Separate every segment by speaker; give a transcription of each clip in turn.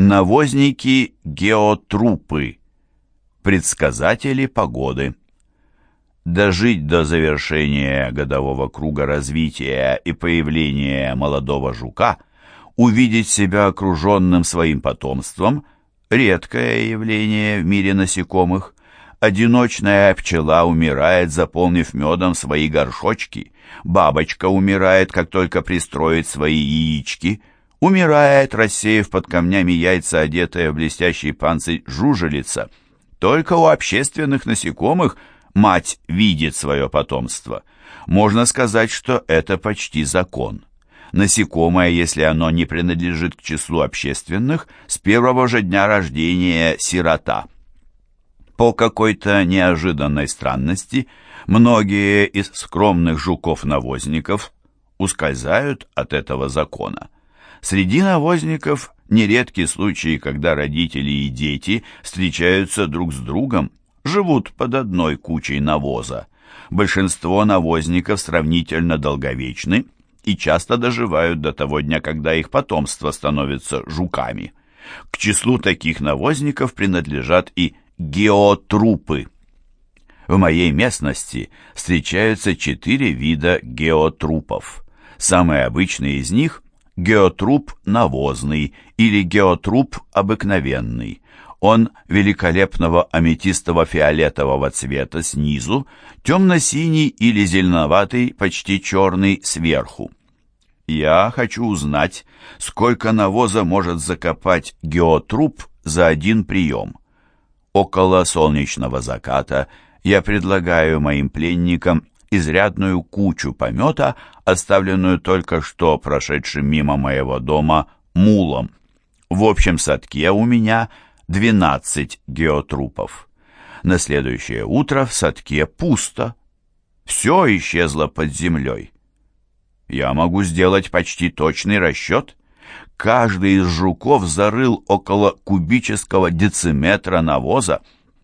Speaker 1: Навозники-геотрупы. Предсказатели погоды. Дожить до завершения годового круга развития и появления молодого жука, увидеть себя окруженным своим потомством – редкое явление в мире насекомых. Одиночная пчела умирает, заполнив медом свои горшочки. Бабочка умирает, как только пристроит свои яички – Умирает, рассеяв под камнями яйца, одетая в блестящий панцирь жужелица. Только у общественных насекомых мать видит свое потомство. Можно сказать, что это почти закон. Насекомое, если оно не принадлежит к числу общественных, с первого же дня рождения сирота. По какой-то неожиданной странности многие из скромных жуков-навозников ускользают от этого закона. Среди навозников нередки случаи, когда родители и дети встречаются друг с другом, живут под одной кучей навоза. Большинство навозников сравнительно долговечны и часто доживают до того дня, когда их потомство становится жуками. К числу таких навозников принадлежат и геотрупы. В моей местности встречаются четыре вида геотрупов. Самый обычный из них геотруп навозный или геотруп обыкновенный. Он великолепного аметистово-фиолетового цвета снизу, темно-синий или зеленоватый, почти черный сверху. Я хочу узнать, сколько навоза может закопать геотруп за один прием. Около солнечного заката я предлагаю моим пленникам изрядную кучу помета, оставленную только что прошедшим мимо моего дома мулом. В общем садке у меня 12 геотрупов. На следующее утро в садке пусто. Все исчезло под землей. Я могу сделать почти точный расчет. Каждый из жуков зарыл около кубического дециметра навоза.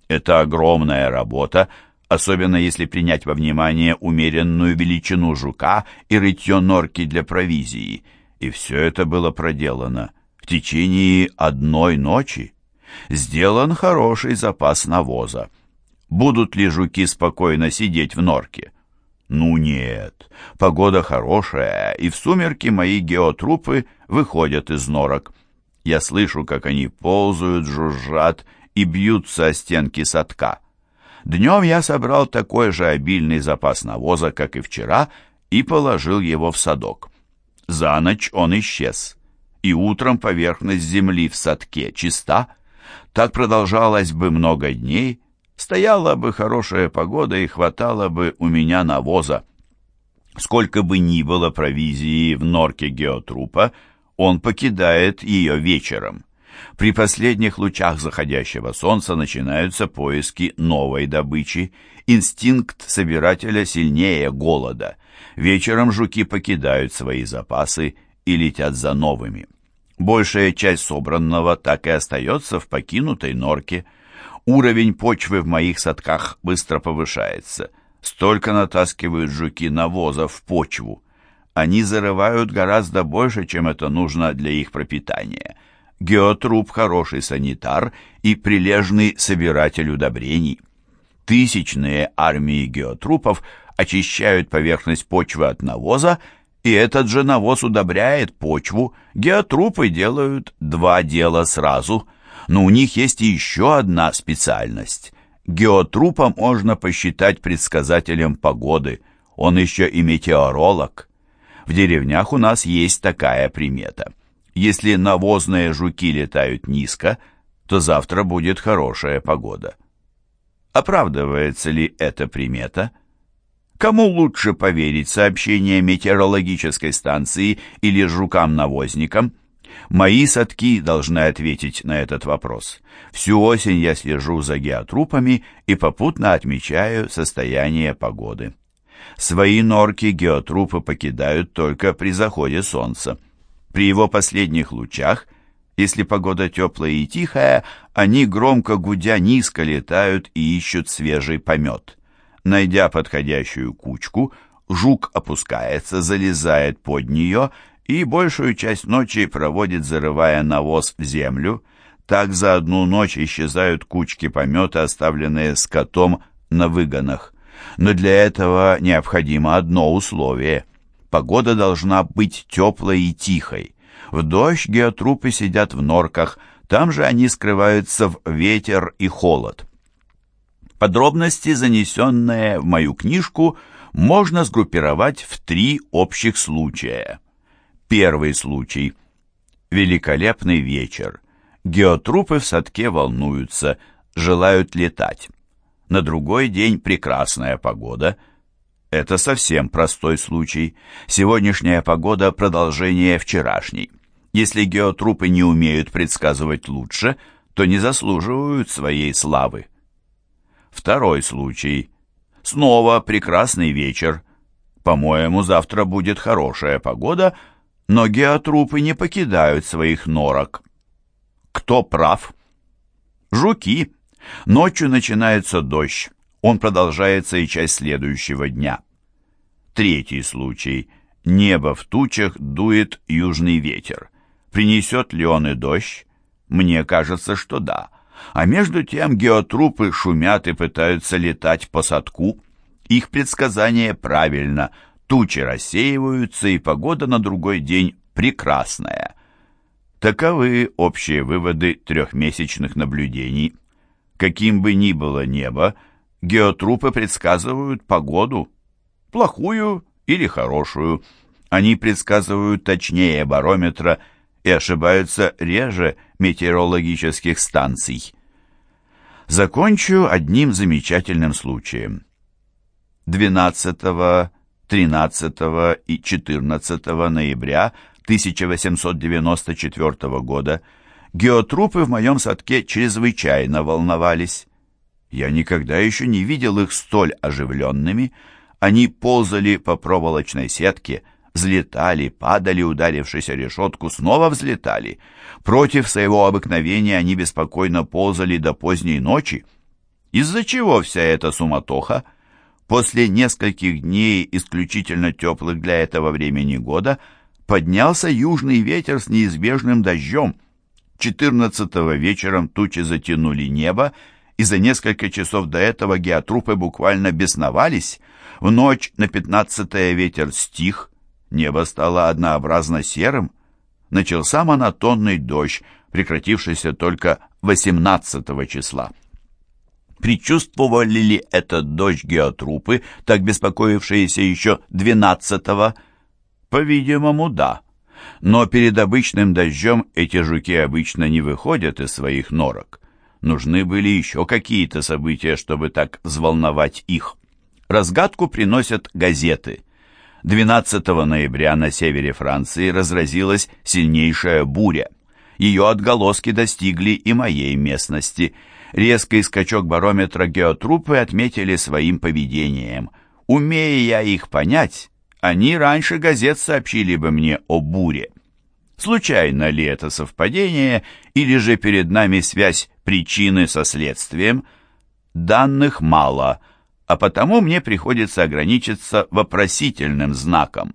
Speaker 1: Это огромная работа, особенно если принять во внимание умеренную величину жука и рытье норки для провизии. И все это было проделано в течение одной ночи. Сделан хороший запас навоза. Будут ли жуки спокойно сидеть в норке? Ну нет, погода хорошая, и в сумерки мои геотрупы выходят из норок. Я слышу, как они ползают, жужжат и бьются о стенки садка. Днем я собрал такой же обильный запас навоза, как и вчера, и положил его в садок. За ночь он исчез, и утром поверхность земли в садке чиста. Так продолжалось бы много дней, стояла бы хорошая погода и хватало бы у меня навоза. Сколько бы ни было провизии в норке геотрупа, он покидает ее вечером. При последних лучах заходящего солнца начинаются поиски новой добычи. Инстинкт собирателя сильнее голода. Вечером жуки покидают свои запасы и летят за новыми. Большая часть собранного так и остается в покинутой норке. Уровень почвы в моих садках быстро повышается. Столько натаскивают жуки навоза в почву. Они зарывают гораздо больше, чем это нужно для их пропитания. Геотруп хороший санитар и прилежный собиратель удобрений. Тысячные армии геотрупов очищают поверхность почвы от навоза, и этот же навоз удобряет почву. Геотрупы делают два дела сразу, но у них есть еще одна специальность. Геотрупа можно посчитать предсказателем погоды, он еще и метеоролог. В деревнях у нас есть такая примета – если навозные жуки летают низко, то завтра будет хорошая погода. Оправдывается ли эта примета? Кому лучше поверить, сообщение метеорологической станции или жукам-навозникам? Мои садки должны ответить на этот вопрос. Всю осень я слежу за геотрупами и попутно отмечаю состояние погоды. Свои норки геотрупы покидают только при заходе солнца. При его последних лучах, если погода теплая и тихая, они громко гудя низко летают и ищут свежий помет. Найдя подходящую кучку, жук опускается, залезает под нее и большую часть ночи проводит, зарывая навоз в землю. Так за одну ночь исчезают кучки помета, оставленные скотом на выгонах. Но для этого необходимо одно условие. Погода должна быть теплой и тихой. В дождь геотрупы сидят в норках, там же они скрываются в ветер и холод. Подробности, занесенные в мою книжку, можно сгруппировать в три общих случая. Первый случай. Великолепный вечер. Геотрупы в садке волнуются, желают летать. На другой день прекрасная погода. Это совсем простой случай. Сегодняшняя погода – продолжение вчерашней. Если геотрупы не умеют предсказывать лучше, то не заслуживают своей славы. Второй случай. Снова прекрасный вечер. По-моему, завтра будет хорошая погода, но геотрупы не покидают своих норок. Кто прав? Жуки. Ночью начинается дождь. Он продолжается и часть следующего дня. Третий случай. Небо в тучах дует южный ветер. Принесет ли он и дождь? Мне кажется, что да. А между тем геотрупы шумят и пытаются летать по садку. Их предсказание правильно. Тучи рассеиваются, и погода на другой день прекрасная. Таковы общие выводы трехмесячных наблюдений. Каким бы ни было небо, геотрупы предсказывают погоду, плохую или хорошую. Они предсказывают точнее барометра и ошибаются реже метеорологических станций. Закончу одним замечательным случаем. 12, 13 и 14 ноября 1894 года геотрупы в моем садке чрезвычайно волновались. Я никогда еще не видел их столь оживленными. Они ползали по проволочной сетке, взлетали, падали, ударившись о решетку, снова взлетали. Против своего обыкновения они беспокойно ползали до поздней ночи. Из-за чего вся эта суматоха? После нескольких дней, исключительно теплых для этого времени года, поднялся южный ветер с неизбежным дождем. 14 вечером тучи затянули небо, и за несколько часов до этого геотрупы буквально бесновались. В ночь на 15 ветер стих, Небо стало однообразно серым. Начался монотонный дождь, прекратившийся только 18 числа. Причувствовали ли этот дождь геотрупы, так беспокоившиеся еще 12-го? По-видимому, да. Но перед обычным дождем эти жуки обычно не выходят из своих норок. Нужны были еще какие-то события, чтобы так взволновать их. Разгадку приносят газеты. 12 ноября на севере Франции разразилась сильнейшая буря. Ее отголоски достигли и моей местности. Резкий скачок барометра геотрупы отметили своим поведением. Умея я их понять, они раньше газет сообщили бы мне о буре. Случайно ли это совпадение, или же перед нами связь причины со следствием? Данных мало – а потому мне приходится ограничиться вопросительным знаком.